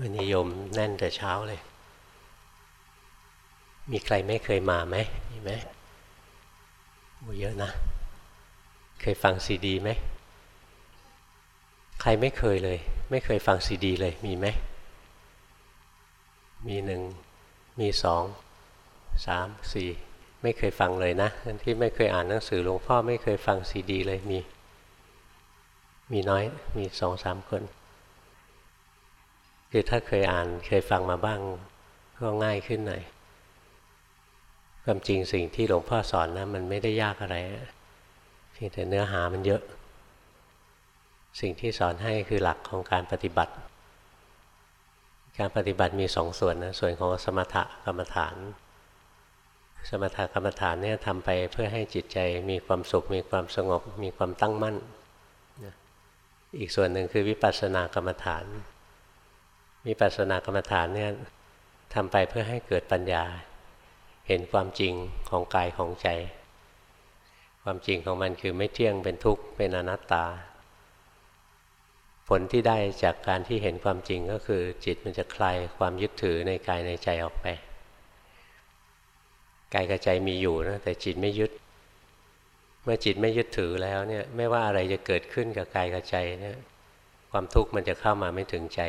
วันนี้โยมแน่นแต่เช้าเลย มีใครไม่เคยมาไหมมีไหมโอ้เยอะนะ เคยฟังซีดีไหม ใครไม่เคยเลย ไม่เคยฟังซีดีเลย มีไหม มีหนึ่ง มีสอง สาม สี่ ไม่เคยฟังเลยนะที่ไม่เคยอ่านหนังสือหลวงพ่อไม่เคยฟังซีดีเลย มี มีน้อย มีสองสามคน คือถ้าเคยอ่านเคยฟังมาบ้าง ก็ง่ายขึ้นหน่อยความจริงสิ่งที่หลวงพ่อสอนนะมันไม่ได้ยากอะไรเพียงแต่เนื้อหามันเยอะ สิ่งที่สอนให้คือหลักของการปฏิบัติ การปฏิบัติมีสองส่วนนะส่วนของสมถกรรมฐาน สมถกรรมฐานเนี่ยทำไปเพื่อให้จิตใจมีความสุข มีความสงบ มีความตั้งมั่น อีกส่วนหนึ่งคือวิปัสสนากรรมฐาน มีปัสสนากรรมฐานเนี่ยทำไปเพื่อให้เกิดปัญญา เห็นความจริงของกายของใจ ความจริงของมันคือไม่เที่ยงเป็นทุกข์เป็นอนัตตา ผลที่ได้จากการที่เห็นความจริงก็คือ จิตมันจะคลายความยึดถือในกายในใจออกไปกายกับใจมีอยู่นะแต่จิตไม่ยึด เมื่อจิตไม่ยึดถือแล้วเนี่ยไม่ว่าอะไรจะเกิดขึ้นกับกายกับใจเนี่ยความทุกข์มันจะเข้ามาไม่ถึงใจ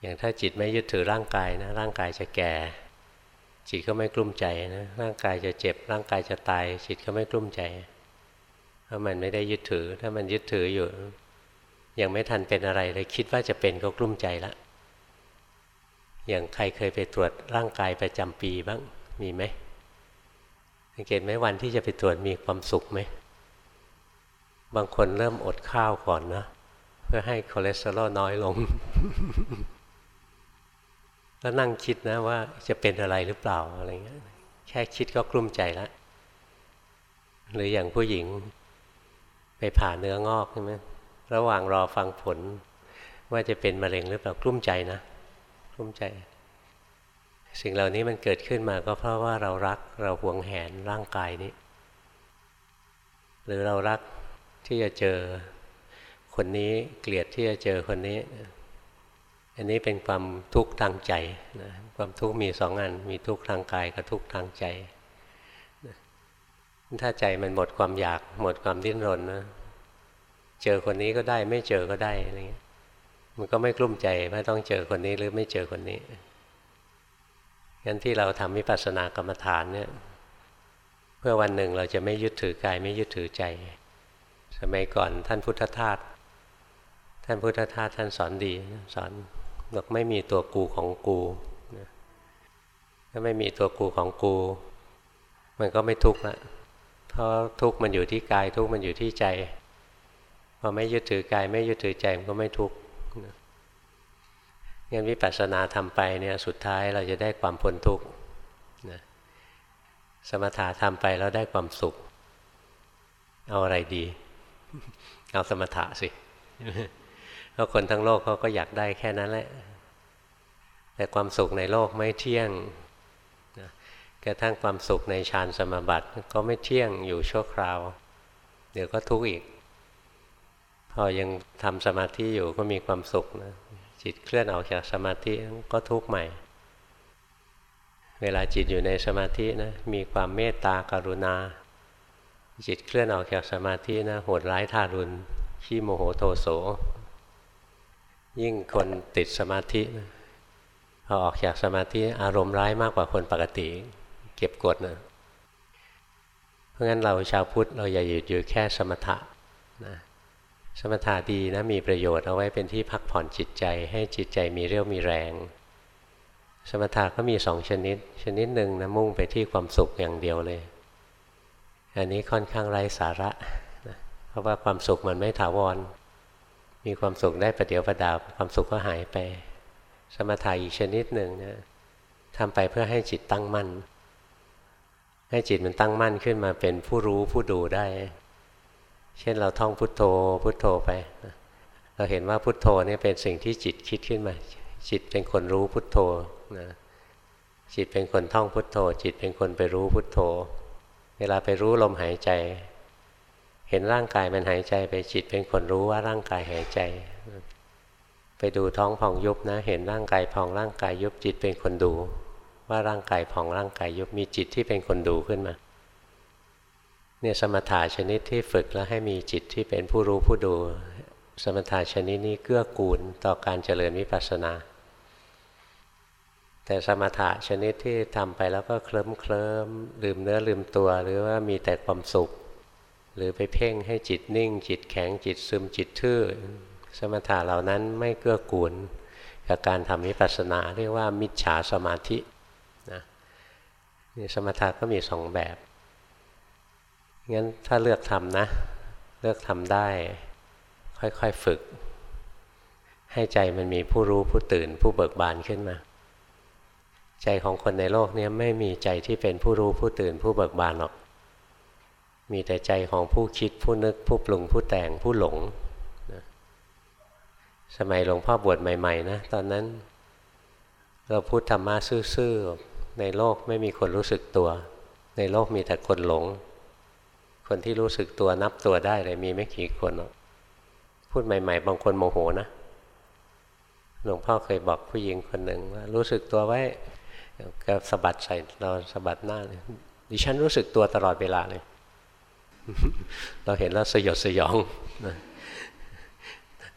อย่างถ้าจิตไม่ยึดถือร่างกายนะร่างกายจะแก่ จิตก็ไม่กลุ้มใจนะร่างกายจะเจ็บ ร่างกายจะตาย จิตก็ไม่กลุ้มใจเพราะมันไม่ได้ยึดถือ ถ้ามันยึดถืออยู่ ยังไม่ทันเป็นอะไรเลยคิดว่าจะเป็นก็กลุ้มใจละอย่างใครเคยไปตรวจร่างกายประจำปีบ้างมีไหมสังเกตไหมวันที่จะไปตรวจมีความสุขไหมบางคนเริ่มอดข้าวก่อนนะ เพื่อให้คอเลสเตอรอลน้อยลง ก็นั่งคิดนะว่าจะเป็นอะไรหรือเปล่าอะไรเงี้ยแค่คิดก็กลุ้มใจแล้วหรืออย่างผู้หญิงไปผ่าเนื้องอกใช่ไหมระหว่างรอฟังผล ว่าจะเป็นมะเร็งหรือเปล่ากลุ้มใจนะกลุ้มใจ สิ่งเหล่านี้มันเกิดขึ้นมาก็เพราะว่าเรารักเราหวงแหนร่างกายนี้ หรือเรารักที่จะเจอคนนี้เกลียดที่จะเจอคนนี้ อันนี้เป็นความทุกข์ทางใจนะความทุกข์มีสองอัน มีทุกข์ทางกายกับทุกข์ทางใจนะถ้าใจมันหมดความอยากหมดความดิ้นรนนะ เจอคนนี้ก็ได้ไม่เจอก็ได้อะไรเงี้ยมันก็ไม่กลุ้มใจว่าต้องเจอคนนี้หรือไม่เจอคนนี้งั้นที่เราทำวิปัสสนากรรมฐานเนี่ย เพื่อวันหนึ่งเราจะไม่ยึดถือกายไม่ยึดถือใจ สมัยก่อนท่านพุทธทาสท่านพุทธทาสท่านสอนดีสอน บอกไม่มีตัวกูของกูถ้าไม่มีตัวกูของกู มันก็ไม่ทุกข์ละเพราะทุกข์มันอยู่ที่กายทุกข์มันอยู่ที่ใจพอไม่ยึดถือกายไม่ยึดถือใจมันก็ไม่ทุกข์งั้นวิปัสสนาทำไปเนี่ยสุดท้ายเราจะได้ความพ้นทุกข์นะสมถะทำไปแล้วได้ความสุข เอาอะไรดี เอาสมถะสิ เพราะคนทั้งโลกเขาก็อยากได้แค่นั้นแหละ แต่ความสุขในโลกไม่เที่ยงกระทั่งความสุขในฌานสมาบัติก็ไม่เที่ยงอยู่ชั่วคราว เดี๋ยวก็ทุกข์อีก พอยังทำสมาธิอยู่ก็มีความสุขนะจิตเคลื่อนออกจากสมาธิก็ทุกข์ใหม่ เวลาจิตอยู่ในสมาธินะมีความเมตตากรุณา จิตเคลื่อนออกจากสมาธินะโหดร้ายทารุณขี้โมโหโทโส ยิ่งคนติดสมาธิพอออกจากสมาธิอารมณ์ร้ายมากกว่าคนปกติ เก็บกดนะเพราะงั้นเราชาวพุทธเราอย่าหยุดอยู่แค่สมถะนะสมถะดีนะมีประโยชน์เอาไว้เป็นที่พักผ่อนจิตใจ ให้จิตใจมีเรี่ยวมีแรง สมถะก็มีสองชนิด ชนิดหนึ่งนะมุ่งไปที่ความสุขอย่างเดียวเลย อันนี้ค่อนข้างไร้สาระนะเพราะว่าความสุขมันไม่ถาวร มีความสุขได้ประเดี๋ยวประดาวความสุขก็หายไป สมถะอีกชนิดหนึ่งเนี่ยทำไปเพื่อให้จิตตั้งมั่น ให้จิตมันตั้งมั่นขึ้นมาเป็นผู้รู้ผู้ดูได้ เช่นเราท่องพุทโธพุทโธไป เราเห็นว่าพุทโธนี่เป็นสิ่งที่จิตคิดขึ้นมา จิตเป็นคนรู้พุทโธนะจิตเป็นคนท่องพุทโธ จิตเป็นคนไปรู้พุทโธ เวลาไปรู้ลมหายใจ เห็นร่างกายมันหายใจไปจิตเป็นคนรู้ว่าร่างกายหายใจ ไปดูท้องพองยุบนะ เห็นร่างกายพองร่างกายยุบจิตเป็นคนดู ว่าร่างกายพองร่างกายยุบมีจิตที่เป็นคนดูขึ้นมาเนี่ยสมถะชนิดที่ฝึกแล้วให้มีจิตที่เป็นผู้รู้ผู้ดู สมถะชนิดนี้เกื้อกูลต่อการเจริญวิปัสสนา แต่สมถะชนิดที่ทำไปแล้วก็เคลิ้มเคลิ้มลืมเนื้อลืมตัว หรือว่ามีแต่ความสุข หรือไปเพ่งให้จิตนิ่ง จิตแข็งจิตซึมจิตทื่อ สมถะเหล่านั้นไม่เกื้อกูลกับการทำวิปัสสนาเรียกว่ามิจฉาสมาธินะนี่สมถะก็มีสองแบบงั้นถ้าเลือกทำนะ เลือกทำได้ ค่อยๆฝึก ให้ใจมันมีผู้รู้ผู้ตื่นผู้เบิกบานขึ้นมา ใจของคนในโลกนี้ไม่มีใจที่เป็นผู้รู้ผู้ตื่นผู้เบิกบานหรอก มีแต่ใจของผู้คิดผู้นึกผู้ปรุงผู้แต่งผู้หลงสมัยหลวงพ่อบวชใหม่ๆนะตอนนั้น เราพูดธรรมะซื่อๆในโลกไม่มีคนรู้สึกตัว ในโลกมีแต่คนหลง คนที่รู้สึกตัวนับตัวได้เลยมีไม่กี่คนหรอกพูดใหม่ ๆ บางคนโมโหนะหลวงพ่อเคยบอกผู้หญิงคนหนึ่งว่ารู้สึกตัวไว้ก็สะบัดใส่เราสะบัดหน้าเลยดิฉันรู้สึกตัวตลอดเวลาเลย เราเห็นแล้วสยดสยองนะ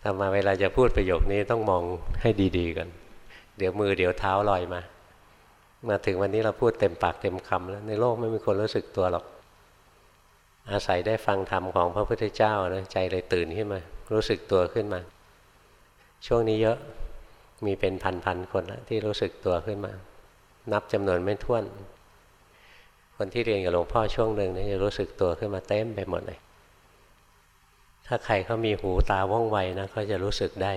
ทำมาเวลาจะพูดประโยคนี้ต้องมองให้ดีๆกัน เดี๋ยวมือเดี๋ยวเท้าลอยมา มาถึงวันนี้เราพูดเต็มปากเต็มคำแล้วในโลกไม่มีคนรู้สึกตัวหรอก อาศัยได้ฟังธรรมของพระพุทธเจ้านะใจเลยตื่นขึ้นมา รู้สึกตัวขึ้นมา ช่วงนี้เยอะมีเป็นพันๆคนแล้วที่รู้สึกตัวขึ้นมา นับจำนวนไม่ถ้วน คนที่เรียนกับหลวงพ่อช่วงหนึ่งเนี่ยจะรู้สึกตัวขึ้นมาเต็มไปหมดเลย ถ้าใครเขามีหูตาว่องไวนะเขาจะรู้สึกได้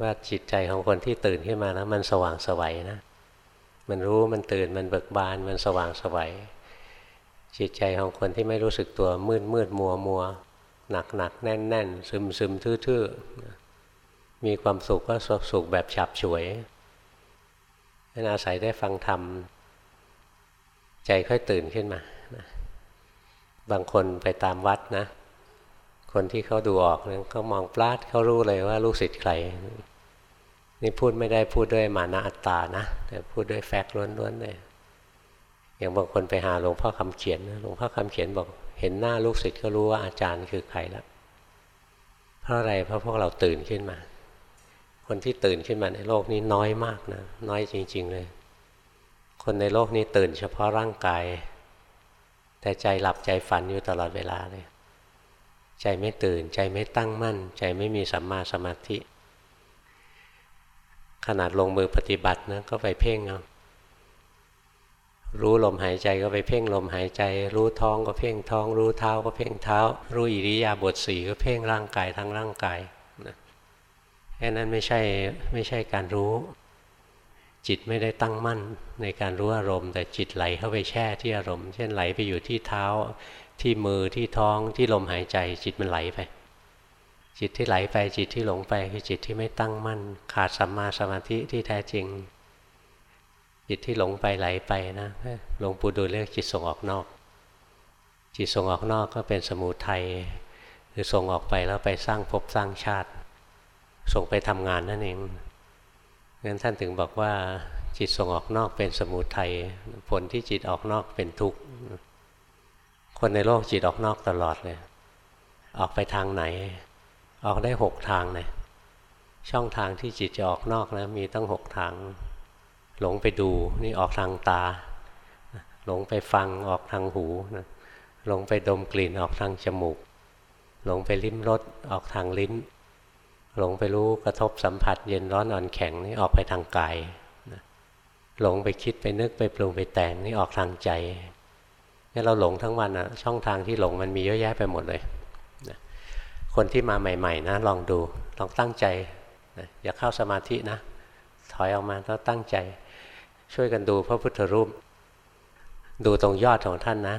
ว่าจิตใจของคนที่ตื่นขึ้นมาแล้วมันสว่างสวัยนะ มันรู้มันตื่นมันเบิกบานมันสว่างสวัยจิตใจของคนที่ไม่รู้สึกตัวมืดมืดมัวมัวหนักหนักแน่นแน่นซึมซึมทื่อๆมีความสุขก็สุขแบบฉับฉวยนั่นอาศัยได้ฟังธรรม ใจค่อยตื่นขึ้นมา บางคนไปตามวัดนะ คนที่เขาดูออกเนี่ยเขามองปลาดเขารู้เลยว่าลูกศิษย์ใคร นี่พูดไม่ได้พูดด้วยมานะอัตตานะ แต่พูดด้วยแฟกต์ล้วนๆเลยอย่างบางคนไปหาหลวงพ่อคำเขียนหลวงพ่อคำเขียนบอก เห็นหน้าลูกศิษย์ก็รู้ว่าอาจารย์คือใครแล้วเพราะอะไรเพราะพวกเราตื่นขึ้นมา คนที่ตื่นขึ้นมาในโลกนี้น้อยมากนะ น้อยจริง ๆ เลย คนในโลกนี้ตื่นเฉพาะร่างกาย แต่ใจหลับใจฝันอยู่ตลอดเวลาเลย ใจไม่ตื่นใจไม่ตั้งมั่น ใจไม่มีสัมมาสมาธิ ขนาดลงมือปฏิบัตินะก็ไปเพ่งเอารู้ลมหายใจก็ไปเพ่งลมหายใจ รู้ท้องก็เพ่งท้อง รู้เท้าก็เพ่งเท้า รู้อิริยาบถสี่ก็เพ่งร่างกายทั้งร่างกายนะแค่นั้นไม่ใช่ไม่ใช่การรู้ จิตไม่ได้ตั้งมั่นในการรู้อารมณ์ แต่จิตไหลเข้าไปแช่ที่อารมณ์ เช่นไหลไปอยู่ที่เท้าที่มือที่ท้องที่ลมหายใจ จิตมันไหลไป จิตที่ไหลไปจิตที่หลงไปคือจิตที่ไม่ตั้งมั่น ขาดสัมมาสมาธิที่แท้จริง จิตที่หลงไปไหลไปนะหลวงปู่ดูเรียกจิตส่งออกนอก จิตส่งออกนอกก็เป็นสมุทัยหรือส่งออกไปแล้วไปสร้างภพสร้างชาติ ส่งไปทำงานนั่นเอง งั้นท่านถึงบอกว่าจิตส่งออกนอกเป็นสมุทัยผลที่จิตออกนอกเป็นทุกข์คนในโลกจิตออกนอกตลอดเลย ออกไปทางไหน ออกได้หกทางเลยช่องทางที่จิตจะออกนอกนะมีตั้งหกทาง หลงไปดูนี่ออกทางตา หลงไปฟังออกทางหูนะหลงไปดมกลิ่นออกทางจมูก หลงไปลิ้มรสออกทางลิ้น หลงไปรู้กระทบสัมผัส เย็นร้อนอ่อนแข็งนี่ออกไปทางกายหลงไปคิดไปนึกไปปรุงไปแต่งนี่ออกทางใจนี่เราหลงทั้งวันอะช่องทางที่หลงมันมีเยอะแยะไปหมดเลยคนที่มาใหม่ ๆ นะลองดูลองตั้งใจอย่าเข้าสมาธินะ ถอยออกมาแล้วตั้งใจ ช่วยกันดูพระพุทธรูป ดูตรงยอดของท่านนะ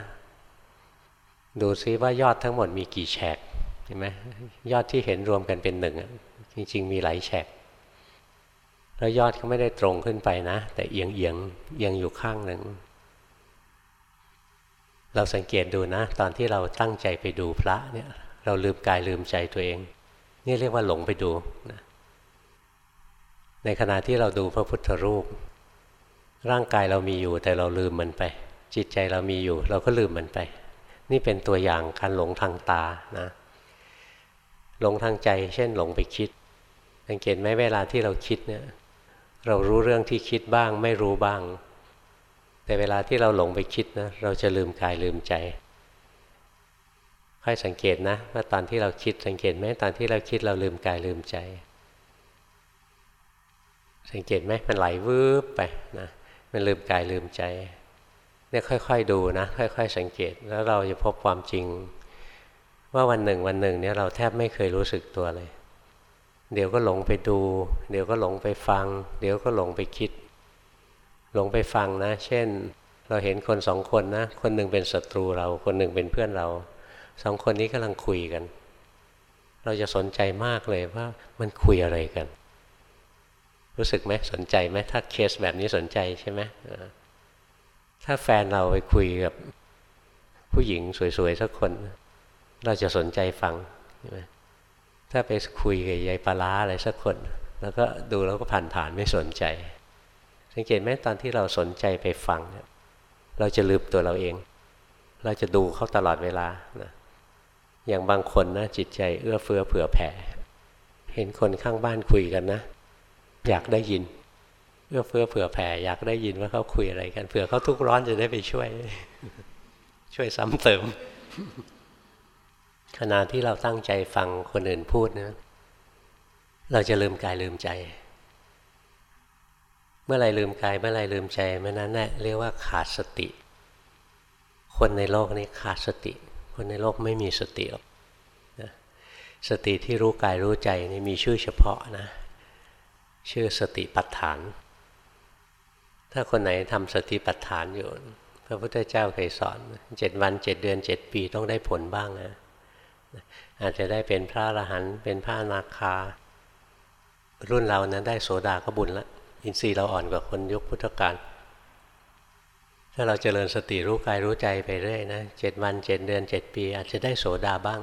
ดูซิว่ายอดทั้งหมดมีกี่แฉก เห็นไหมยอดที่เห็นรวมกันเป็นหนึ่งจริง ๆ มีหลายแฉกแล้วยอดก็ไม่ได้ตรงขึ้นไปนะ แต่เอียงเอียงเอียงอยู่ข้างหนึ่ง เราสังเกตดูนะ ตอนที่เราตั้งใจไปดูพระเนี่ย เราลืมกายลืมใจตัวเอง นี่เรียกว่าหลงไปดูนะในขณะที่เราดูพระพุทธรูป ร่างกายเรามีอยู่แต่เราลืมมันไป จิตใจเรามีอยู่ เราก็ลืมมันไป นี่เป็นตัวอย่างการหลงทางตานะ หลงทางใจ เช่นหลงไปคิด สังเกตไหมเวลาที่เราคิดเนี่ยเรารู้เรื่องที่คิดบ้าง ไม่รู้บ้าง แต่เวลาที่เราหลงไปคิดนะเราจะลืมกายลืมใจค่อยสังเกตนะว่าตอนที่เราคิดสังเกตไหมตอนที่เราคิดเราลืมกายลืมใจ สังเกตไหมมันไหลวืบไปนะมันลืมกายลืมใจเนี่ยค่อย ๆ ดูนะ ค่อย ๆ สังเกตแล้วเราจะพบความจริง ว่าวันหนึ่งวันหนึ่งเนี่ยเราแทบไม่เคยรู้สึกตัวเลย เดี๋ยวก็หลงไปดู เดี๋ยวก็หลงไปฟัง เดี๋ยวก็หลงไปคิด หลงไปฟังนะ เช่น เราเห็นคนสองคนนะ คนหนึ่งเป็นศัตรูเรา คนหนึ่งเป็นเพื่อนเราสองคนนี้กำลังคุยกัน เราจะสนใจมากเลยว่ามันคุยอะไรกัน รู้สึกไหมสนใจไหมถ้าเคสแบบนี้สนใจใช่ไหมถ้าแฟนเราไปคุยกับผู้หญิงสวยๆสักคน เราจะสนใจฟังใช่ไหมถ้าไปคุยกับยายปลาอะไรสักคน แล้วก็ดูแล้วก็ผ่านๆไม่สนใจ สังเกตไหมตอนที่เราสนใจไปฟังเราจะลืมตัวเราเอง เราจะดูเขาตลอดเวลานะอย่างบางคนนะจิตใจเอื้อเฟื้อเผื่อแผ่ เห็นคนข้างบ้านคุยกันนะ อยากได้ยิน เอื้อเฟื้อเผื่อแผ่ อยากได้ยินว่าเขาคุยอะไรกันเผื่อเขาทุกร้อนจะได้ไปช่วย ช่วยซ้ำเติม ขณะที่เราตั้งใจฟังคนอื่นพูดนะเราจะลืมกายลืมใจ เมื่อไรลืมกายเมื่อไรลืมใจเมื่อนั้นแหละเรียกว่าขาดสติ คนในโลกนี้ขาดสติ คนในโลกไม่มีสติหรอกนะสติที่รู้กายรู้ใจนี่มีชื่อเฉพาะนะ ชื่อสติปัฏฐาน ถ้าคนไหนทำสติปัฏฐานอยู่ พระพุทธเจ้าเคยสอนเจ็ดวันเจ็ดเดือนเจ็ดปีต้องได้ผลบ้างนะ อาจจะได้เป็นพระอรหันต์เป็นพระนาคา รุ่นเรานะได้โสดาก็บุญละอินทรีย์เราอ่อนกว่าคนยุคพุทธกาลถ้าเราเจริญสติรู้กายรู้ใจไปเรื่อยนะเจ็ดวันเจ็ดเดือนเจ็ดปี อาจจะได้โสดาบ้าง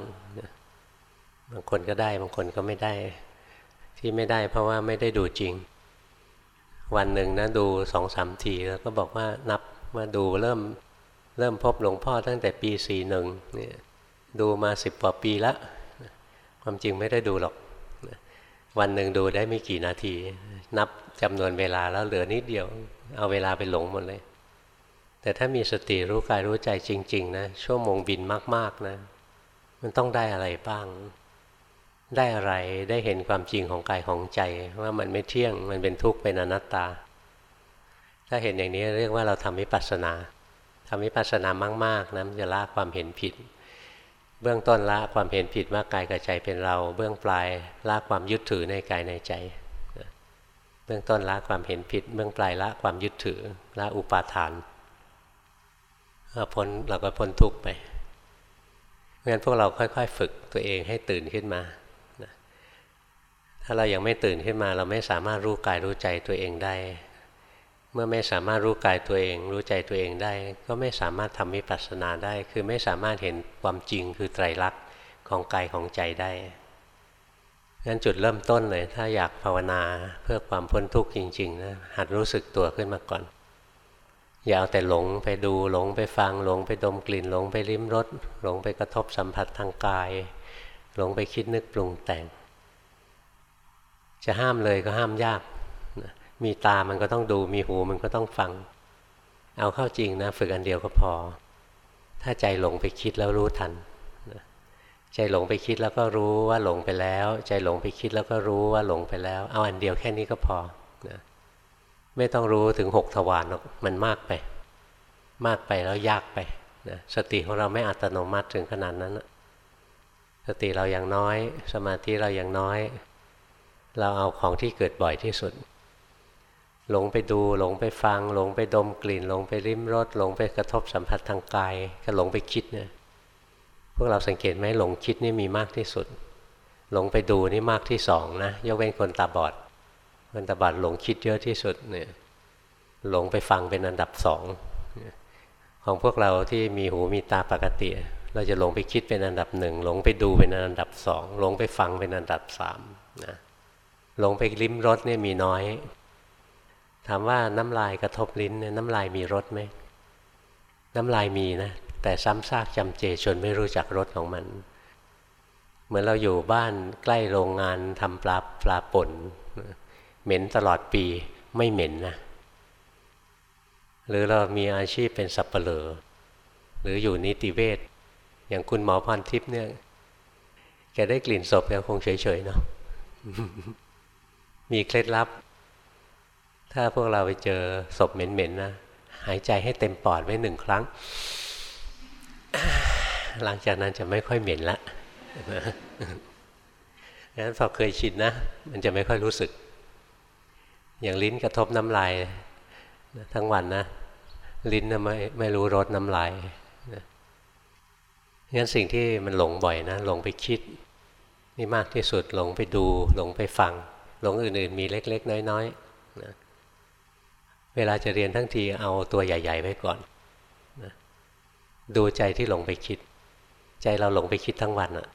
บางคนก็ได้บางคนก็ไม่ได้ ที่ไม่ได้เพราะว่าไม่ได้ดูจริง วันหนึ่งนะดูสองสามทีแล้วก็บอกว่านับมาดูเริ่มเริ่มพบหลวงพ่อตั้งแต่ปีสี่หนึ่งเนี่ย ดูมาสิบกว่าปีละความจริงไม่ได้ดูหรอก วันหนึ่งดูได้ไม่กี่นาที นับจำนวนเวลาแล้วเหลือนิดเดียว เอาเวลาไปหลงหมดเลย แต่ถ้ามีสติรู้กายรู้ใจจริง ๆ นะ ชั่วโมงบินมาก ๆ นะ มันต้องได้อะไรบ้าง ได้อะไรได้เห็นความจริงของกายของใจ ว่ามันไม่เที่ยงมันเป็นทุกข์เป็นอนัตตา ถ้าเห็นอย่างนี้เรียกว่าเราทำวิปัสสนาทำวิปัสสนามาก ๆนะมันจะละความเห็นผิด เบื้องต้นละความเห็นผิดว่ากายกับใจเป็นเรา เบื้องปลายละความยึดถือในกายในใจเบื้องต้นละความเห็นผิด เบื้องปลายละความยึดถือละอุปาทานเราพ้นเราก็พ้นทุกข์ไปเพราะฉะนั้นพวกเราค่อย ๆ ฝึกตัวเองให้ตื่นขึ้นมาถ้าเรายังไม่ตื่นขึ้นมา เราไม่สามารถรู้กายรู้ใจตัวเองได้ เมื่อไม่สามารถรู้กายตัวเอง รู้ใจตัวเองได้ ก็ไม่สามารถทำวิปัสสนาได้ คือไม่สามารถเห็นความจริงคือไตรลักษณ์ของกายของใจได้งั้นจุดเริ่มต้นเลย ถ้าอยากภาวนาเพื่อความพ้นทุกข์จริงๆนะหัดรู้สึกตัวขึ้นมาก่อน อย่าเอาแต่หลงไปดูหลงไปฟังหลงไปดมกลิ่นหลงไปลิ้มรสหลงไปกระทบสัมผัสทางกาย หลงไปคิดนึกปรุงแต่ง จะห้ามเลยก็ห้ามยาก มีตามันก็ต้องดู มีหูมันก็ต้องฟัง เอาเข้าจริงนะ ฝึกอันเดียวก็พอ ถ้าใจหลงไปคิดแล้วรู้ทันใจหลงไปคิดแล้วก็รู้ว่าหลงไปแล้ว ใจหลงไปคิดแล้วก็รู้ว่าหลงไปแล้ว เอาอันเดียวแค่นี้ก็พอนะไม่ต้องรู้ถึงหกทวารหรอกมันมากไป มากไปแล้วยากไปนะสติของเราไม่อัตโนมัติถึงขนาดนั้นนะสติเราอย่างน้อย สมาธิเราอย่างน้อย เราเอาของที่เกิดบ่อยที่สุด หลงไปดูหลงไปฟัง หลงไปดมกลิ่น หลงไปริมรสหลงไปกระทบสัมผัสทางกายก็หลงไปคิดเนี่ยพวกเราสังเกตไหมหลงคิดนี่มีมากที่สุด หลงไปดูนี่มากที่สองนะยกเว้นคนตาบอดมันตาบัดหลงคิดเยอะที่สุดเนี่ยหลงไปฟังเป็นอันดับสองของพวกเราที่มีหูมีตาปกติ เราจะหลงไปคิดเป็นอันดับหนึ่งหลงไปดูเป็นอันดับสองหลงไปฟังเป็นอันดับสามนะหลงไปลิ้มรสเนี่ยมีน้อย ถามว่าน้ำลายกระทบลิ้นเนี่ยน้ำลายมีรสไหมน้ำลายมีนะ แต่ซ้ำซากจำเจจนไม่รู้จักรสของมัน เหมือนเราอยู่บ้านใกล้โรงงานทำปลาปลาป่น เหม็นตลอดปีไม่เหม็นนะหรือเรามีอาชีพเป็นสับเปลือหรืออยู่นิติเวชอย่างคุณหมอพรทิพย์เนี่ยแกได้กลิ่นศพแกคงเฉยๆเนาะมีเคล็ดลับ ถ้าพวกเราไปเจอศพเหม็นๆนะหายใจให้เต็มปอดไว้หนึ่งครั้ง หลังจากนั้นจะไม่ค่อยเหม็นละงั้นพอเคยชินนะ มันจะไม่ค่อยรู้สึก อย่างลิ้นกระทบน้ำลายทั้งวันนะ ลิ้นนะไม่ไม่รู้รสน้ำลายงั้นสิ่งที่มันหลงบ่อยนะหลงไปคิด นี่มากที่สุดหลงไปดู หลงไปฟัง หลงอื่นๆ มีเล็ก ๆ น้อยๆนะ เวลาจะเรียนทั้งทีเอาตัวใหญ่ ๆ ไว้ก่อนนะดูใจที่หลงไปคิด ใจเราหลงไปคิดทั้งวันอะ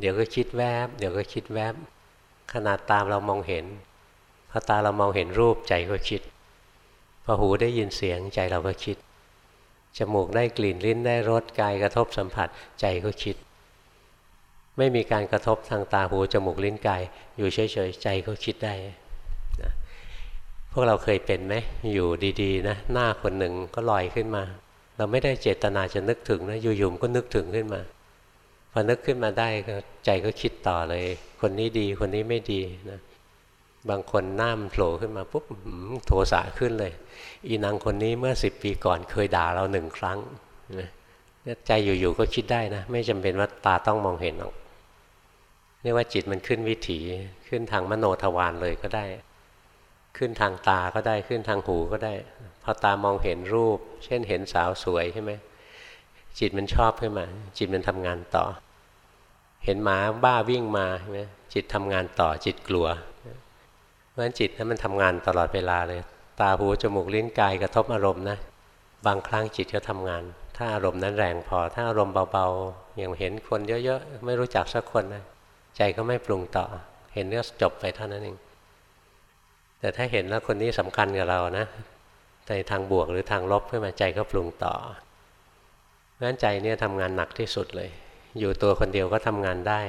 เดี๋ยวก็คิดแวบ เดี๋ยวก็คิดแวบ ขนาดตามเรามองเห็นพอตาเรามองเห็นรูปใจก็คิดพอหูได้ยินเสียงใจเราก็คิด จมูกได้กลิ่นลิ้นได้รสกายกระทบสัมผัสใจก็คิด ไม่มีการกระทบทางตาหูจมูกลิ้นกาย อยู่เฉยๆใจก็คิดได้นะ พวกเราเคยเป็นไหมอยู่ดีๆนะหน้าคนหนึ่งก็ลอยขึ้นมา เราไม่ได้เจตนาจะนึกถึงนะอยู่ๆก็นึกถึงขึ้นมาพอนึกขึ้นมาได้ก็ใจก็คิดต่อเลย คนนี้ดีคนนี้ไม่ดีนะบางคนหน้ามโผล่ขึ้นมาปุ๊บโทสะขึ้นเลย อีนางคนนี้เมื่อสิบปีก่อนเคยด่าเราหนึ่งครั้งใจอยู่ๆก็คิดได้นะ ไม่จำเป็นว่าตาต้องมองเห็นหรอกเรียกว่าจิตมันขึ้นวิถีขึ้นทางมโนทวารเลยก็ได้ ขึ้นทางตาก็ได้ขึ้นทางหูก็ได้พอตามองเห็นรูป เช่นเห็นสาวสวยใช่ไหมจิตมันชอบขึ้นมา จิตมันทำงานต่อ เห็นหมาบ้าวิ่งมาใช่ไหมจิตทำงานต่อจิตกลัวเพราะฉะนั้นจิตนั้นมันทำงานตลอดเวลาเลย ตาหูจมูกลิ้นกายกระทบอารมณ์นะบางครั้งจิตก็ทำงาน ถ้าอารมณ์นั้นแรงพอ ถ้าอารมณ์เบาๆอย่างเห็นคนเยอะๆไม่รู้จักสักคนนะใจก็ไม่ปรุงต่อ เห็นก็จบไปเท่านั้นเอง แต่ถ้าเห็นแล้วคนนี้สำคัญกับเรานะในทางบวกหรือทางลบขึ้นมาใจก็ปรุงต่อเพราะฉะนั้นใจเนี่ยทำงานหนักที่สุดเลย อยู่ตัวคนเดียวก็ทำงานได้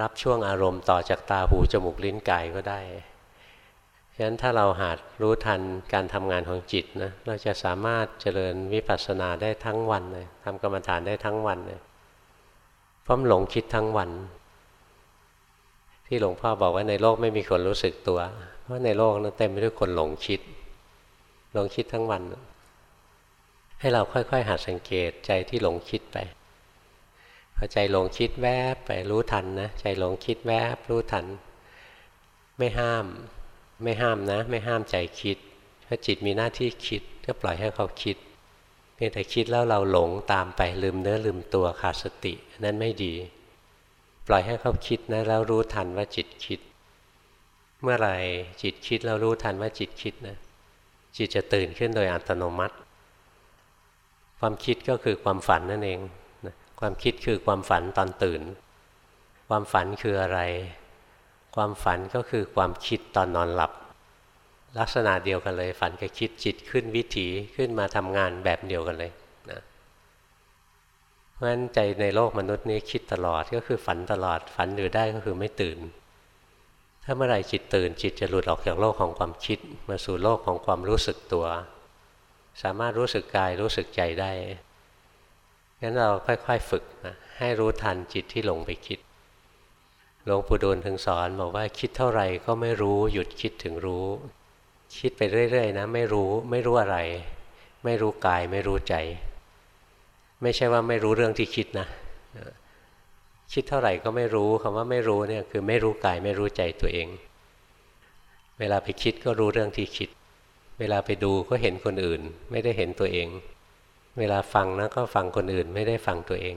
รับช่วงอารมณ์ต่อจากตาหูจมูกลิ้นกายก็ได้ฉะนั้นถ้าเราหาดรู้ทันการทำงานของจิตนะเราจะสามารถเจริญวิปัสสนาได้ทั้งวันเลยทำกรรมฐานได้ทั้งวันเลยพราะมันหลงคิดทั้งวัน ที่หลวงพ่อบอกว่าในโลกไม่มีคนรู้สึกตัว ราะในโลกนั้นเต็มไปด้วยคนหลงคิด หลงคิดทั้งวัน ให้เราค่อย ๆ หัดสังเกตใจที่หลงคิดไปพอใจหลงคิดแวบไปรู้ทันนะใจหลงคิดแวบรู้ทัน ไม่ห้าม ไม่ห้ามนะ ไม่ห้ามใจคิดถ้าะจิตมีหน้าที่คิดก็ปล่อยให้เขาคิดเพียงแต่คิดแล้วเราหลงตามไปลืมเนื้อลืมตัวขาดสติ นั่นไม่ดี ปล่อยให้เขาคิดนะแล้วรู้ทันว่าจิตคิด เมื่อไรจิตคิดแล้วรู้ทันว่าจิตคิดนะจิตจะตื่นขึ้นโดยอัตโนมัติ ความคิดก็คือความฝันนั่นเองความคิดคือความฝันตอนตื่น ความฝันคืออะไร ความฝันก็คือความคิดตอนนอนหลับ ลักษณะเดียวกันเลย ฝันกับคิดจิตขึ้นวิถีขึ้นมาทำงานแบบเดียวกันเลยนะเพราะฉะนั้นใจในโลกมนุษย์นี้คิดตลอดก็คือฝันตลอดฝันอยู่ได้ก็คือไม่ตื่น ถ้าเมื่อไหร่จิตตื่นจิตจะหลุดออกจากโลกของความคิด มาสู่โลกของความรู้สึกตัว สามารถรู้สึกกายรู้สึกใจได้งั้นเราค่อยๆฝึกนะให้รู้ทันจิตที่หลงไปคิดหลวงปู่ดูลถึงสอนบอกว่าคิดเท่าไหร่ก็ไม่รู้หยุดคิดถึงรู้ คิดไปเรื่อยๆนะไม่รู้ไม่รู้อะไร ไม่รู้กายไม่รู้ใจ ไม่ใช่ว่าไม่รู้เรื่องที่คิดนะ คิดเท่าไหร่ก็ไม่รู้คำว่าไม่รู้เนี่ยคือไม่รู้กายไม่รู้ใจตัวเอง เวลาไปคิดก็รู้เรื่องที่คิด เวลาไปดูก็เห็นคนอื่น ไม่ได้เห็นตัวเอง เวลาฟังนะก็ฟังคนอื่น ไม่ได้ฟังตัวเอง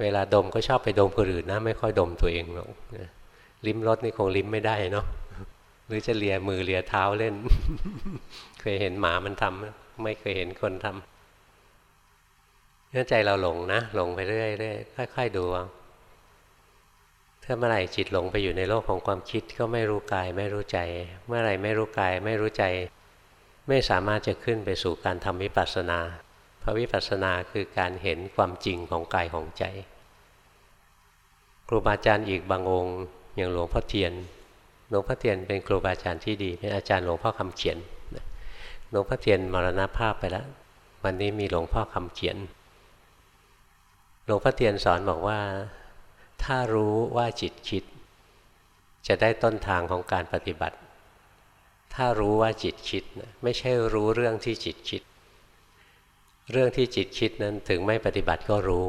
เวลาดมก็ชอบไปดมคนอื่นนะไม่ค่อยดมตัวเองหรอกลิ้มรสนี่คงลิ้มไม่ได้เนาะหรือจะเลียมือเลียเท้าเล่น เคยเห็นหมามันทำไม่เคยเห็นคนทำ เนื่อใจเราหลงนะ หลงไปเรื่อยๆค่อยๆดูถ้าเมื่อไหร่จิตหลงไปอยู่ในโลกของความคิดก็ไม่รู้กายไม่รู้ใจ เมื่อไหร่ไม่รู้กายไม่รู้ใจ ไม่สามารถจะขึ้นไปสู่การทำวิปัสสนาเพราะวิปัสสนาคือการเห็นความจริงของกายของใจ ครูบาอาจารย์อีกบางองค์อย่างหลวงพ่อเทียน หลวงพ่อเทียนเป็นครูบาอาจารย์ที่ดีเป็นอาจารย์หลวงพ่อคำเขียนหลวงพ่อเทียนมรณภาพไปแล้ว วันนี้มีหลวงพ่อคำเขียน หลวงพ่อเทียนสอนบอกว่า ถ้ารู้ว่าจิตคิด จะได้ต้นทางของการปฏิบัติ ถ้ารู้ว่าจิตคิดไม่ใช่รู้เรื่องที่จิตคิด เรื่องที่จิตคิดนั้นถึงไม่ปฏิบัติก็รู้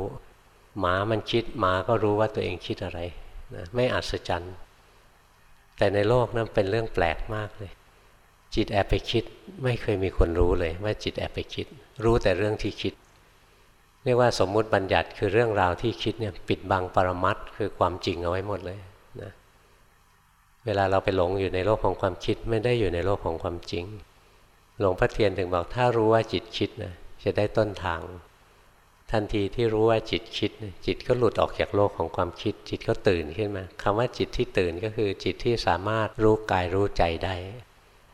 หมามันคิดหมาก็รู้ว่าตัวเองคิดอะไรนะไม่อัศจรรย์ แต่ในโลกนั้นเป็นเรื่องแปลกมากเลย จิตแอบไปคิดไม่เคยมีคนรู้เลยว่าจิตแอบไปคิด รู้แต่เรื่องที่คิด เรียกว่าสมมุติบัญญัติคือเรื่องราวที่คิดเนี่ยปิดบังปรมัตคือความจริงเอาไว้หมดเลยนะเวลาเราไปหลงอยู่ในโลกของความคิดไม่ได้อยู่ในโลกของความจริง หลวงพ่อเทียนถึงบอกถ้ารู้ว่าจิตคิดนะจะได้ต้นทาง ทันทีที่รู้ว่าจิตคิด จิตก็หลุดออกจากโลกของความคิด จิตก็ตื่นขึ้นมาคำว่าจิตที่ตื่นก็คือจิตที่สามารถรู้กายรู้ใจได้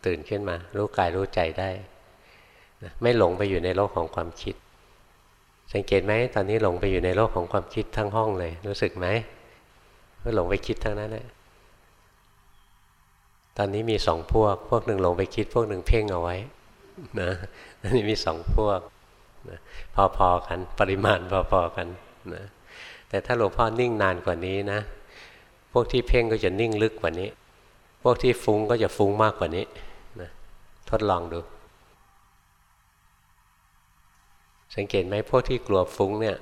ตื่นขึ้นมา รู้กายรู้ใจได้ไม่หลงไปอยู่ในโลกของความคิด สังเกตไหมตอนนี้หลงไปอยู่ในโลกของความคิดทั้งห้องเลย รู้สึกไหมว่าหลงไปคิดทั้งนั้นแหละตอนนี้มีสองพวก พวกหนึ่งหลงไปคิด พวกหนึ่งเพ่งเอาไว้นะอันนี้มีสองพวกนะพอๆกัน ปริมาณพอๆกันนะแต่ถ้าหลวงพ่อนิ่งนานกว่านี้นะ พวกที่เพ่งก็จะนิ่งลึกกว่านี้ พวกที่ฟุ้งก็จะฟุ้งมากกว่านี้นะทดลองดู สังเกตไหมพวกที่กลัวฟุ้งเนี่ย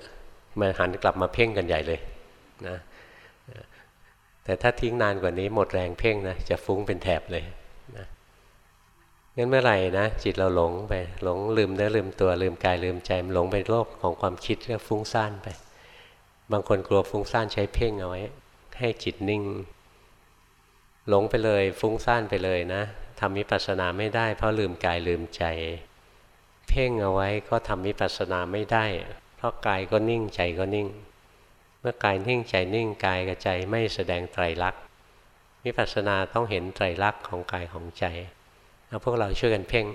มันหันกลับมาเพ่งกันใหญ่เลยนะแต่ถ้าทิ้งนานกว่านี้หมดแรงเพ่งนะจะฟุ้งเป็นแถบเลยนะงั้นเมื่อไหร่นะจิตเราหลงไปหลงลืมเนื้อลืมตัวลืมกายลืมใจมันหลงไปโลกของความคิดเรียกฟุ้งซ่านไป บางคนกลัวฟุ้งซ่านใช้เพ่งเอาไว้ให้จิตนิ่ง หลงไปเลยฟุ้งซ่านไปเลยนะทำมิปัสสนาไม่ได้เพราะลืมกายลืมใจ เพ่งเอาไว้ก็ทำวิปัสสนาไม่ได้ เพราะกายก็นิ่งใจก็นิ่ง เมื่อกายนิ่งใจนิ่งกายกับใจไม่แสดงไตรลักษณ์วิปัสสนาต้องเห็นไตรลักษณ์ของกายของใจเอาพวกเราช่วยกันเพ่ง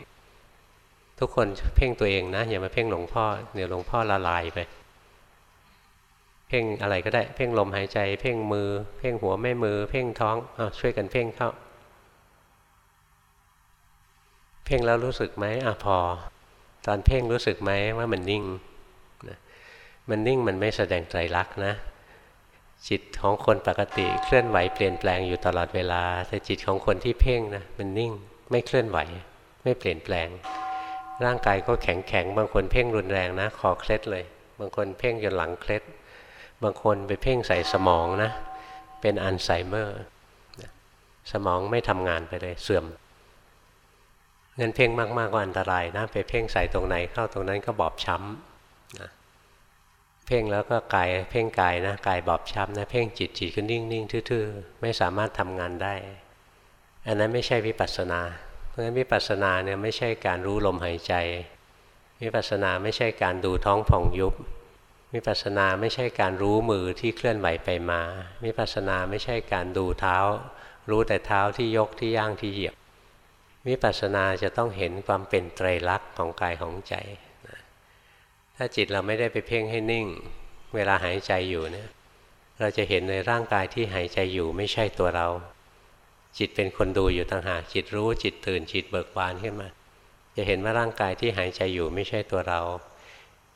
ทุกคนเพ่งตัวเองนะอย่ามาเพ่งหลวงพ่อเดี๋ยวหลวงพ่อละลายไป เพ่งอะไรก็ได้เพ่งลมหายใจ เพ่งมือ เพ่งหัวแม่มือ เพ่งท้องเอาช่วยกันเพ่งเข้า เพ่งแล้วรู้สึกไหมอะพอ ตอนเพ่งรู้สึกไหมว่ามันนิ่งนะมันนิ่งมันไม่แสดงไตรลักษณ์นะ จิตของคนปกติเคลื่อนไหวเปลี่ยนแปลงอยู่ตลอดเวลา แต่จิตของคนที่เพ่งนะมันนิ่งไม่เคลื่อนไหว ไม่เปลี่ยนแปลง ร่างกายก็แข็งแข็งบางคนเพ่งรุนแรงนะคอเคล็ดเลย บางคนเพ่งจนหลังเคล็ด บางคนไปเพ่งใส่สมองนะ เป็นอัลไซเมอร์สมองไม่ทำงานไปเลยเสื่อม เงินเพ่งมากๆก็อันตรายนะไปเพ่งใส่ตรงไหนเข้าตรงนั้นก็บอบช้ำนะเพ่งแล้วก็กายเพ่งกายนะกายบอบช้ำนะเพ่งจิตจิตก็นิ่งนิ่งทื่อๆไม่สามารถทำงานได้ อันนั้นไม่ใช่วิปัสสนา เพราะฉะนั้นวิปัสสนาเนี่ยไม่ใช่การรู้ลมหายใจวิปัสสนาไม่ใช่การดูท้องผ่องยุบวิปัสสนาไม่ใช่การรู้มือที่เคลื่อนไหวไปมาวิปัสสนาไม่ใช่การดูเท้า รู้แต่เท้าที่ยกที่ย่างที่เหยียบ วิปัสสนาจะต้องเห็นความเป็นไตรลักษณ์ของกายของใจนะถ้าจิตเราไม่ได้ไปเพ่งให้นิ่ง เวลาหายใจอยู่เนี่ยเราจะเห็นในร่างกายที่หายใจอยู่ไม่ใช่ตัวเรา จิตเป็นคนดูอยู่ต่างหากจิตรู้จิตตื่นจิตเบิกบานขึ้นมา จะเห็นว่าร่างกายที่หายใจอยู่ไม่ใช่ตัวเรา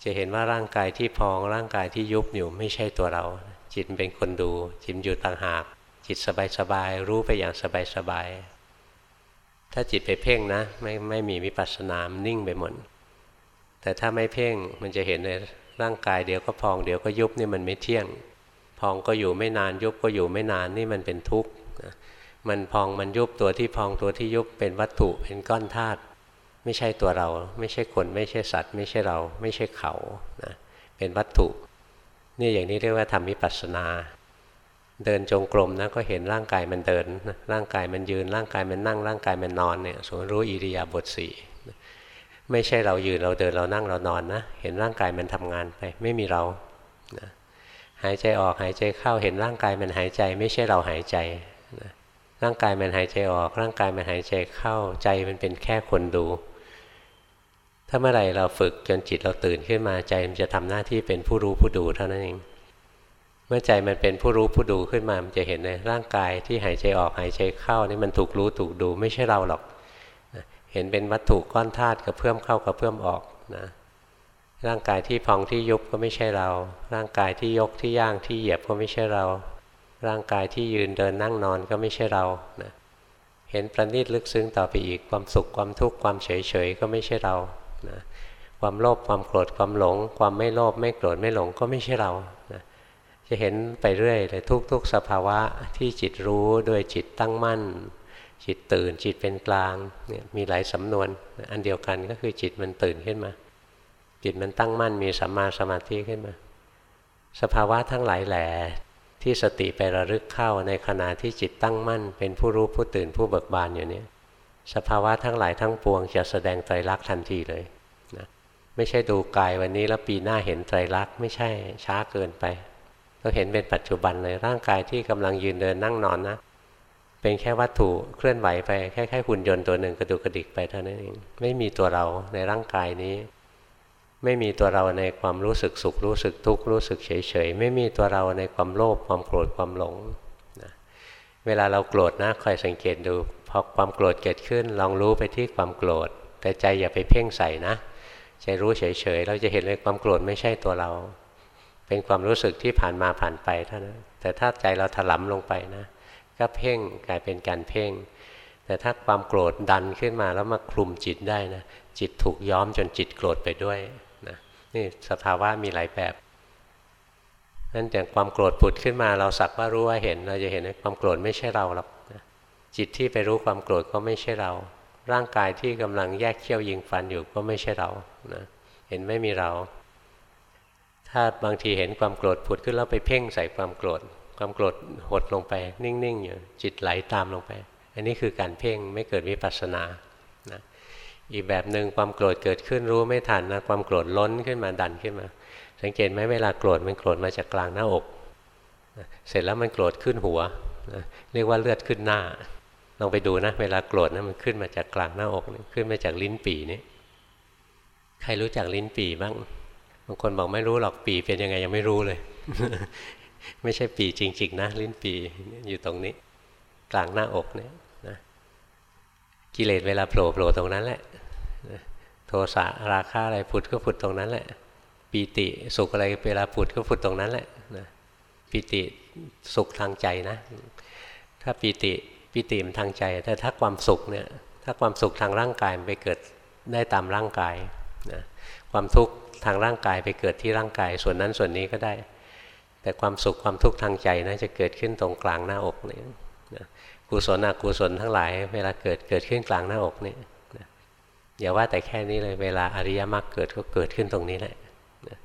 จะเห็นว่าร่างกายที่พองร่างกายที่ยุบอยู่ไม่ใช่ตัวเรา จิตเป็นคนดูจิตอยู่ต่างหาก จิตสบายๆรู้ไปอย่างสบายๆ ถ้าจิตไปเพ่งนะ ไม่ไม่มีวิปัสสนามนิ่งไปหมดแต่ถ้าไม่เพ่งมันจะเห็นในร่างกายเดี๋ยวก็พองเดี๋ยวก็ยุบนี่มันไม่เที่ยง พองก็อยู่ไม่นานยุบก็อยู่ไม่นานนี่มันเป็นทุกข์มันพองมันยุบตัวที่พองตัวที่ยุบเป็นวัตถุเป็นก้อนธาตุไม่ใช่ตัวเรา ไม่ใช่คนไม่ใช่สัตว์ ไม่ใช่เรา ไม่ใช่เขานะเป็นวัตถุนี่อย่างนี้เรียกว่าทำวิปัสสนา เดินจงกรมนะก็เห็นร่างกายมันเดิน ร่างกายมันยืน ร่างกายมันนั่ง ร่างกายมันนอนเนี่ยสมรู้อิริยาบถสี่ไม่ใช่เรายืนเราเดินเรานั่งเรานอนนะ เห็นร่างกายมันทำงานไป ไม่มีเรานะหายใจออกหายใจเข้าเห็นร่างกายมันหายใจ ไม่ใช่เราหายใจนะร่างกายมันหายใจออก ร่างกายมันหายใจเข้าใจมันเป็นแค่คนดู ถ้าเมื่อไหร่เราฝึกจนจิตเราตื่นขึ้นมาใจมันจะทำหน้าที่เป็นผู้รู้ผู้ดูเท่านั้นเอง เมื่อใจมันเป็นผู้รู้ผู้ดูขึ้นมา มันจะเห็นในร่างกายที่หายใจออกหายใจเข้านี่มันถูกรู้ถูกดูไม่ใช่เราหรอกเห็นเป็นวัตถุก้อนธาตุกระเพื่อมเข้ากระเพื่อมออกนะร่างกายที่พองที่ยุบก็ไม่ใช่เรา ร่างกายที่ยกที่ย่างที่เหยียบก็ไม่ใช่เรา ร่างกายที่ยืนเดินนั่งนอนก็ไม่ใช่เรานะเห็นประณีตลึกซึ้งต่อไปอีกความสุขความทุกข์ความเฉยเฉยก็ไม่ใช่เรานะความโลภความโกรธความหลง ความไม่โลภไม่โกรธไม่หลงก็ไม่ใช่เรานะ จะเห็นไปเรื่อยเลยทุกๆ สภาวะที่จิตรู้โดยจิตตั้งมั่น จิตตื่นจิตเป็นกลางเนี่ยมีหลายสำนวน อันเดียวกันก็คือจิตมันตื่นขึ้นมา จิตมันตั้งมั่นมีสัมมาสมาธิขึ้นมา สภาวะทั้งหลายแหล่ที่สติไประลึกเข้าในขณะที่จิตตั้งมั่น เป็นผู้รู้ผู้ตื่นผู้เบิกบานอยู่เนี่ยสภาวะทั้งหลายทั้งปวงจะแสดงไตรลักษณ์ทันทีเลยนะไม่ใช่ดูกายวันนี้แล้วปีหน้าเห็นไตรลักษณ์ไม่ใช่ช้าเกินไป เราเห็นเป็นปัจจุบันเลยร่างกายที่กำลังยืนเดินนั่งนอนนะ เป็นแค่วัตถุเคลื่อนไหวไปแค่แค่หุ่นยนต์ตัวหนึ่งกระดุกกระดิกไปเท่านั้นเองไม่มีตัวเราในร่างกายนี้ ไม่มีตัวเราในความรู้สึกสุขรู้สึกทุกข์รู้สึกเฉยเฉยไม่มีตัวเราในความโลภความโกรธความหลงนะเวลาเราโกรธนะคอยสังเกตดูพอความโกรธเกิดขึ้นลองรู้ไปที่ความโกรธ แต่ใจอย่าไปเพ่งใส่นะใจรู้เฉยๆเราจะเห็นเลยความโกรธไม่ใช่ตัวเรา เป็นความรู้สึกที่ผ่านมาผ่านไปเท่านั้นแต่ถ้าใจเราถลำลงไปนะ ก็เพ่งกลายเป็นการเพ่ง แต่ถ้าความโกรธดันขึ้นมาแล้วมาคลุมจิตได้นะ จิตถูกย้อมจนจิตโกรธไปด้วยนะนี่สภาวะมีหลายแบบนั่นอย่างความโกรธผุดขึ้นมาเราสักว่ารู้ว่าเห็น เราจะเห็นว่าความโกรธไม่ใช่เราหรอกนะจิตที่ไปรู้ความโกรธก็ไม่ใช่เรา ร่างกายที่กำลังแยกเขี้ยวยิงฟันอยู่ก็ไม่ใช่เรานะเห็นไม่มีเรา ถ้าบางทีเห็นความโกรธผุดขึ้นแล้วไปเพ่งใส่ความโกรธ ความโกรธหดลงไป นิ่งๆอยู่จิตไหลตามลงไป อันนี้คือการเพ่งไม่เกิดวิปัสสนานะอีกแบบหนึ่งความโกรธเกิดขึ้นรู้ไม่ทันนะความโกรธล้นขึ้นมาดันขึ้นมา สังเกตไหมเวลาโกรธมันโกรธมาจากกลางหน้าอกนะเสร็จแล้วมันโกรธขึ้นหัวนะเรียกว่าเลือดขึ้นหน้าลองไปดูนะเวลาโกรธนะมันขึ้นมาจากกลางหน้าอกขึ้นมาจากลิ้นปี่นี่ใครรู้จักลิ้นปี่บ้าง บางคนบอกไม่รู้หรอกปีเป็นยังไงยังไม่รู้เลย ไม่ใช่ปีจริง ๆ นะ ลิ้นปีอยู่ตรงนี้ กลางหน้าอกเนี่ยนะกิเลสเวลาโผล่โผล่ตรงนั้นแหละโทสะราคะอะไรผุดก็ผุดตรงนั้นแหละ ปีติสุขอะไรเวลาผุดก็ผุดตรงนั้นแหละนะปีติสุขทางใจนะ ถ้าปีติปีติมันทางใจ แต่ถ้าความสุขเนี่ยถ้าความสุขทางร่างกายมันไปเกิดได้ตามร่างกายนะความทุกข์ ทางร่างกายไปเกิดที่ร่างกายส่วนนั้นส่วนนี้ก็ได้ แต่ความสุขความทุกข์ทางใจนะจะเกิดขึ้นตรงกลางหน้าอกนี่นะกุศลอกุศลทั้งหลาย เวลาเกิดเกิดขึ้นกลางหน้าอกนี่นะอย่าว่าแต่แค่นี้เลยเวลาอริยมรรคเกิดก็เกิดขึ้นตรงนี้แหละนะ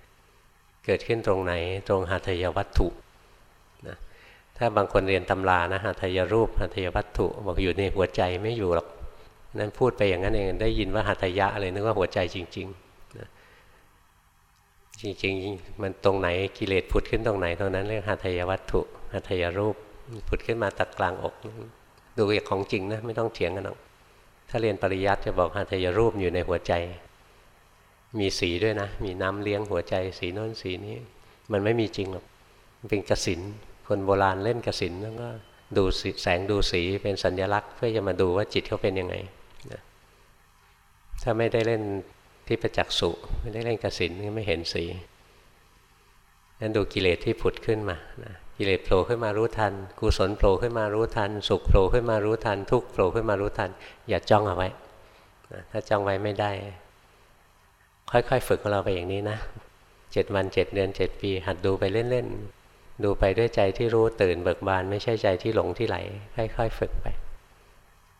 เกิดขึ้นตรงไหนตรงหัตถยวัตถุนะถ้าบางคนเรียนตำรานะหัตถยรูปหัตถยวัตถุบอกอยู่ในหัวใจไม่อยู่หรอกนั่นพูดไปอย่างนั้นเองได้ยินว่าหัตถยะอะไรนึกว่าหัวใจจริง ๆ จริงๆ มันตรงไหนกิเลสผุดขึ้นตรงไหนตรงนั้นเรียกหัตถยวัตถุหัตถยรูปผุดขึ้นมาตัดกลางอก ดูอย่างของจริงนะไม่ต้องเถียงกันหรอกถ้าเรียนปริยัติจะบอกหัตถยรูปอยู่ในหัวใจ มีสีด้วยนะ มีน้ำเลี้ยงหัวใจ สีน้นสีนี้ มันไม่มีจริงหรอกเป็นกสินคนโบราณเล่นกสินแล้วก็ดูแสงดูสีเป็นสัญญลักษณ์ เพื่อจะมาดูว่าจิตเขาเป็นยังไงถ้าไม่ได้เล่น ที่ประจักษ์สุไม่ได้เล่นกสินไม่เห็นสีนั่นดูกิเลสที่ผุดขึ้นมานะกิเลสโผล่ขึ้นมารู้ทันกุศลโผล่ขึ้นมารู้ทัน สุขโผล่ขึ้นมารู้ทัน ทุกโผล่ขึ้นมารู้ทัน อย่าจ้องเอาไว้นะถ้าจ้องไว้ไม่ได้ ค่อยๆ ฝึกของเราไปอย่างนี้นะเจ็ดวันเจ็ดเดือนเจ็ดปี หัดดูไปเล่นๆดูไปด้วยใจที่รู้ตื่นเบิกบาน ไม่ใช่ใจที่หลงที่ไหล ค่อยๆ ฝึกไป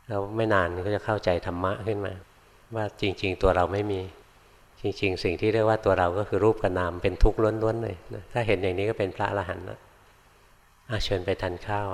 แล้วไม่นานก็จะเข้าใจธรรมะขึ้นมา ว่าจริง ๆ ตัวเราไม่มี จริง ๆ สิ่งที่เรียกว่าตัวเราก็คือรูปกับนามเป็นทุกข์ล้วนๆเลยนะถ้าเห็นอย่างนี้ก็เป็นพระอรหันต์นะเชิญไปทานข้าว